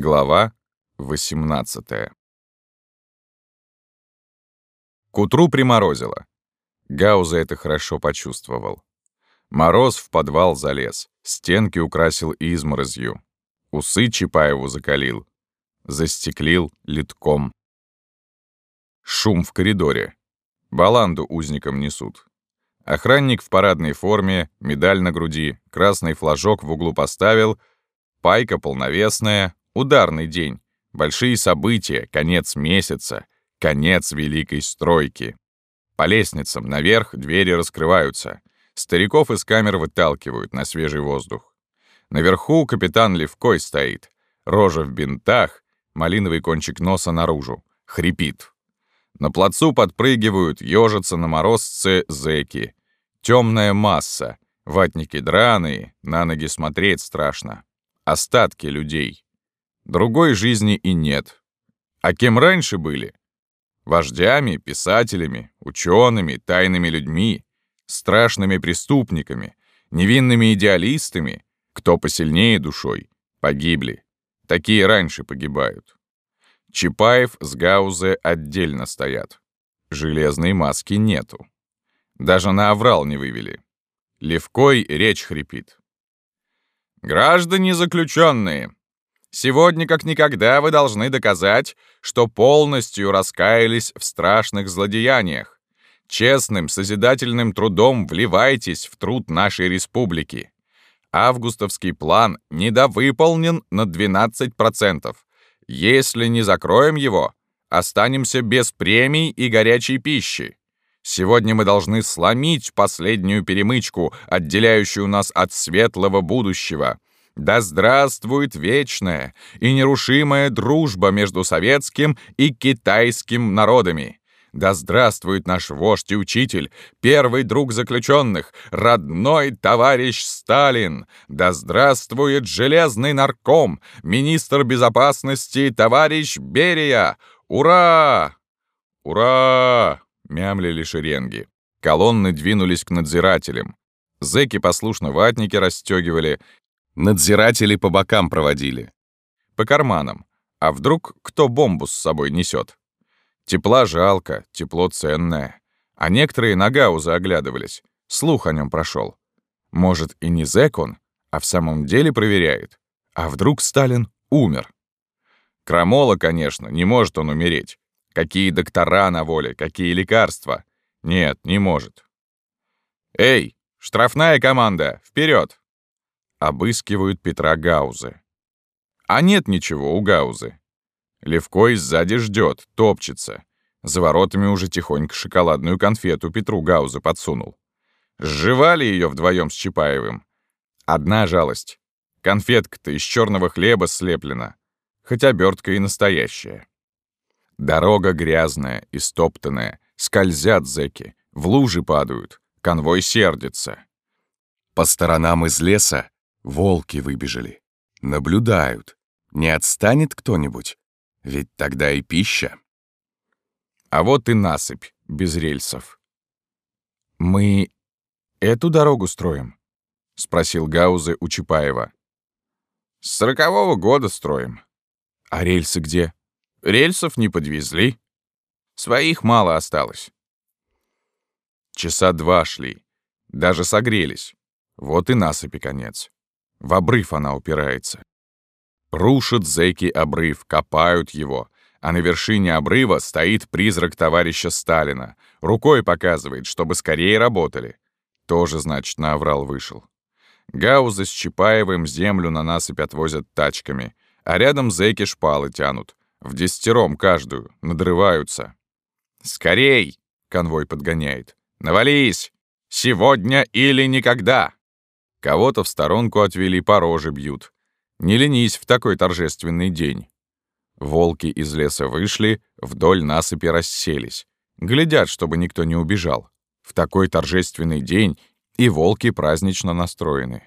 Глава 18 К утру приморозило. Гауза это хорошо почувствовал. Мороз в подвал залез, стенки украсил изморозью. Усы Чапаеву закалил, застеклил литком. Шум в коридоре. Баланду узникам несут. Охранник в парадной форме, медаль на груди, красный флажок в углу поставил, пайка полновесная, ударный день, большие события, конец месяца, конец великой стройки. По лестницам наверх двери раскрываются. Стариков из камер выталкивают на свежий воздух. Наверху капитан Левкой стоит. Рожа в бинтах, малиновый кончик носа наружу. Хрипит. На плацу подпрыгивают, ежатся на морозце зэки. Темная масса, ватники драные, на ноги смотреть страшно. Остатки людей. Другой жизни и нет. А кем раньше были? Вождями, писателями, учеными, тайными людьми, страшными преступниками, невинными идеалистами, кто посильнее душой, погибли. Такие раньше погибают. Чапаев с Гаузе отдельно стоят. Железной маски нету. Даже на аврал не вывели. Левкой речь хрипит. «Граждане заключенные, сегодня как никогда вы должны доказать, что полностью раскаялись в страшных злодеяниях. Честным, созидательным трудом вливайтесь в труд нашей республики. Августовский план недовыполнен на 12%. Если не закроем его, останемся без премий и горячей пищи. Сегодня мы должны сломить последнюю перемычку, отделяющую нас от светлого будущего. Да здравствует вечная и нерушимая дружба между советским и китайским народами. Да здравствует наш вождь и учитель, первый друг заключенных, родной товарищ Сталин! Да здравствует железный нарком, министр безопасности товарищ Берия! Ура! Ура! Мямлили шеренги. Колонны двинулись к надзирателям. Зэки послушно ватники расстегивали, надзиратели по бокам проводили. По карманам. А вдруг кто бомбу с собой несет? Тепла жалко, тепло ценное. А некоторые на Гауза оглядывались. Слух о нем прошел. Может, и не зэк он, а в самом деле проверяет. А вдруг Сталин умер? Крамола, конечно, не может он умереть. Какие доктора на воле, какие лекарства? Нет, не может. «Эй, штрафная команда, вперед! Обыскивают Петра Гаузы. А нет ничего у Гаузы. Левкой сзади ждет, топчется. За воротами уже тихонько шоколадную конфету Петру Гаузы подсунул. Сживали ее вдвоем с Чапаевым. Одна жалость. Конфетка-то из черного хлеба слеплена, хоть обертка и настоящая. Дорога грязная, истоптанная, скользят зэки, в лужи падают, конвой сердится. По сторонам из леса волки выбежали. Наблюдают. Не отстанет кто-нибудь? Ведь тогда и пища. А вот и насыпь без рельсов. «Мы эту дорогу строим?» — спросил Гаузе у Чапаева. «С сорокового года строим». «А рельсы где?» Рельсов не подвезли. Своих мало осталось. Часа два шли. Даже согрелись. Вот и насыпи конец. В обрыв она упирается. Рушат зэки обрыв, копают его, а на вершине обрыва стоит призрак товарища Сталина. Рукой показывает, чтобы скорее работали. Тоже, значит, на оврал вышел. Гаузы с Чапаевым землю на насыпь отвозят тачками, а рядом зэки шпалы тянут. В десятером каждую, надрываются. «Скорей!» — конвой подгоняет. «Навались! Сегодня или никогда!» Кого-то в сторонку отвели, по роже бьют. Не ленись в такой торжественный день. Волки из леса вышли, вдоль насыпи расселись. Глядят, чтобы никто не убежал. В такой торжественный день и волки празднично настроены.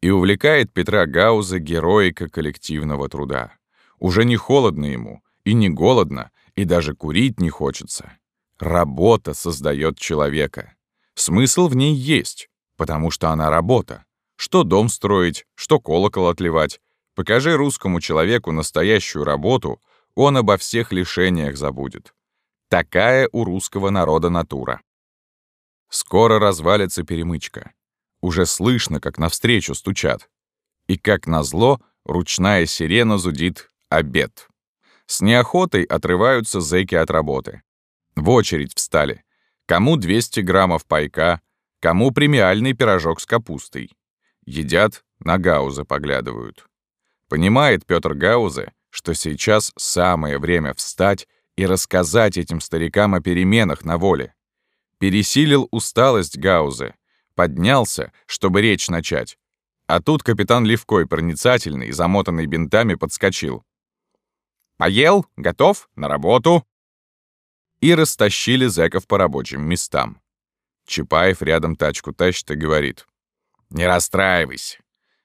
И увлекает Петра Гауза героика коллективного труда. Уже не холодно ему, и не голодно, и даже курить не хочется. Работа создает человека. Смысл в ней есть, потому что она работа. Что дом строить, что колокол отливать. Покажи русскому человеку настоящую работу, он обо всех лишениях забудет. Такая у русского народа натура. Скоро развалится перемычка. Уже слышно, как навстречу стучат. И как назло, ручная сирена зудит «Обед». С неохотой отрываются зэки от работы. В очередь встали. Кому 200 граммов пайка, кому премиальный пирожок с капустой. Едят, на Гауза поглядывают. Понимает Петр Гаузе, что сейчас самое время встать и рассказать этим старикам о переменах на воле. Пересилил усталость Гаузе, поднялся, чтобы речь начать. А тут капитан Левкой, проницательный, замотанный бинтами, подскочил. «Поел? Готов? На работу?» И растащили зэков по рабочим местам. Чапаев рядом тачку тащит и говорит. «Не расстраивайся.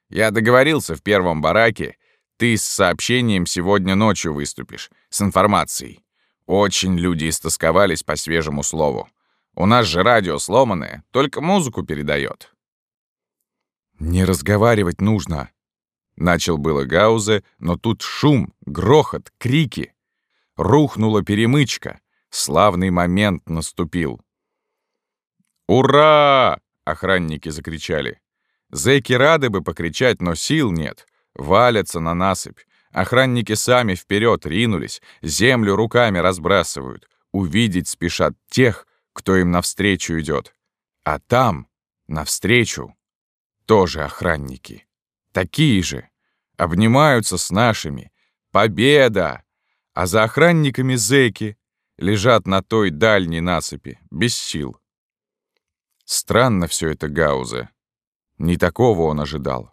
Я договорился в первом бараке. Ты с сообщением сегодня ночью выступишь, с информацией. Очень люди истосковались по свежему слову. У нас же радио сломанное, только музыку передает. «Не разговаривать нужно», — начал было Гаузе, но тут шум, грохот, крики. Рухнула перемычка. Славный момент наступил. «Ура!» — охранники закричали. Зэки рады бы покричать, но сил нет. Валятся на насыпь. Охранники сами вперед ринулись, землю руками разбрасывают. Увидеть спешат тех, кто им навстречу идет. А там, навстречу, тоже охранники. Такие же. Обнимаются с нашими. Победа! А за охранниками зэки лежат на той дальней насыпи, без сил. Странно все это Гаузе. Не такого он ожидал.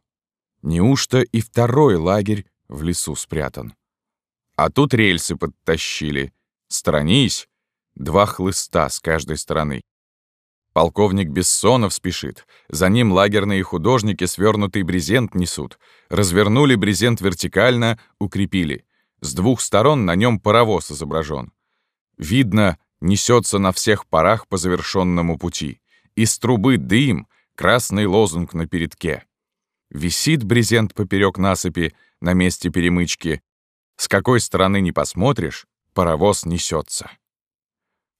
Неужто и второй лагерь в лесу спрятан? А тут рельсы подтащили. Сторонись, два хлыста с каждой стороны. Полковник Бессонов спешит. За ним лагерные художники свернутый брезент несут. Развернули брезент вертикально, укрепили. С двух сторон на нем паровоз изображен. Видно, несется на всех парах по завершенному пути. Из трубы дым, красный лозунг на передке. Висит брезент поперек насыпи на месте перемычки. С какой стороны не посмотришь, паровоз несется.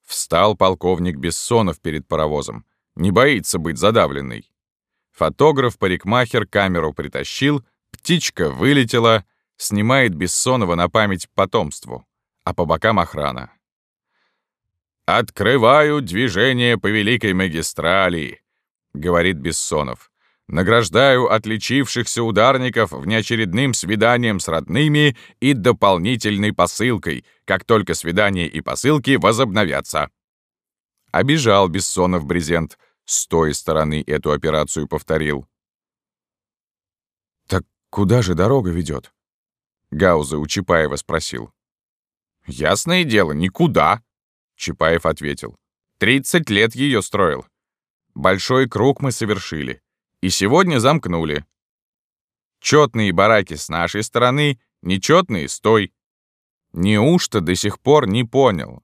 Встал полковник Бессонов перед паровозом. Не боится быть задавленный. Фотограф-парикмахер камеру притащил, птичка вылетела, снимает Бессонова на память потомству, а по бокам охрана. «Открываю движение по Великой магистрали», говорит Бессонов. «Награждаю отличившихся ударников внеочередным свиданием с родными и дополнительной посылкой, как только свидания и посылки возобновятся». Обижал Бессонов брезент, с той стороны эту операцию повторил. «Так куда же дорога ведет? Гауза у Чапаева спросил. «Ясное дело, никуда», — Чапаев ответил. «Тридцать лет ее строил. Большой круг мы совершили. И сегодня замкнули. Четные бараки с нашей стороны, нечетные — с той. Неужто до сих пор не понял?